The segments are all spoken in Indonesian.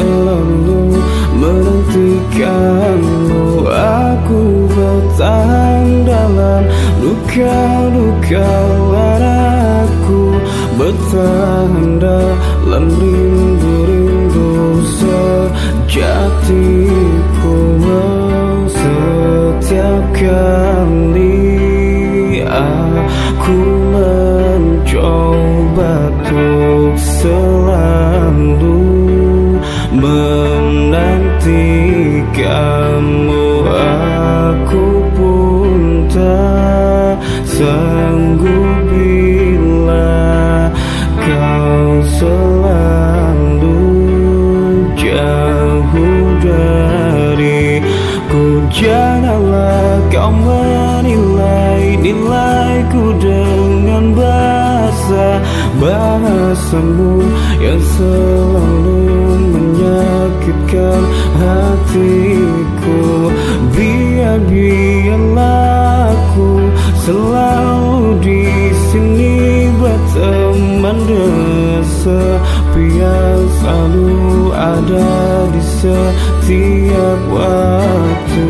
selalu menantikanmu Aku bertahan dalam luka-luka lara aku Bertahan dalam rindu-rindu sejatiku Setiap kali aku mencoba tuh kamu aku pun tak sanggup bila kau selalu jauh dariku. Janganlah kau menilai nilaiku dengan bahasa bahasamu yang selalu menyakitkan hatiku. Biar biarlah aku selalu di sini berteman sepian selalu ada di setiap waktu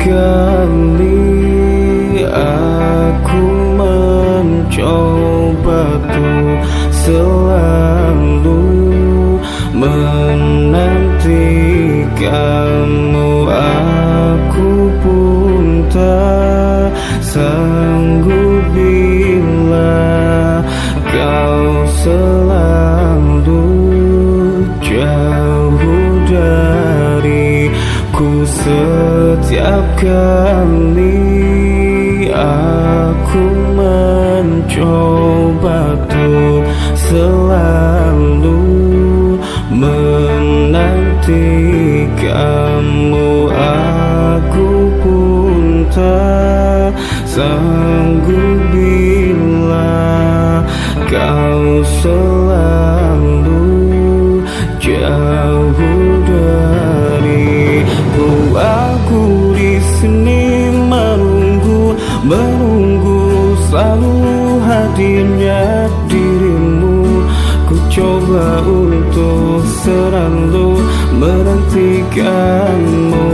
kali aku mencoba tuh selalu menanti kamu aku pun tak sanggup setiap kali aku mencoba untuk selalu menanti kamu aku pun tak sanggup bila kau selalu hatinya dirimu Ku coba untuk selalu menantikanmu.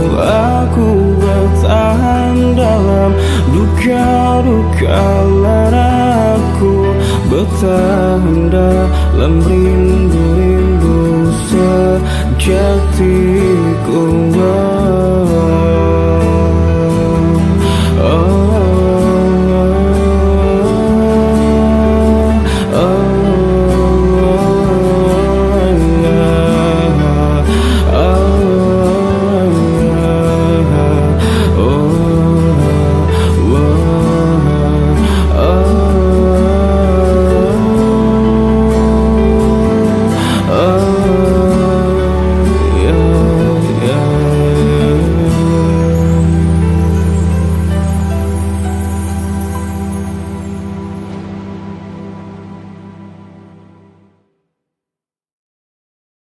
Aku bertahan dalam duka-duka laraku Bertahan dalam rindu-rindu sejatiku.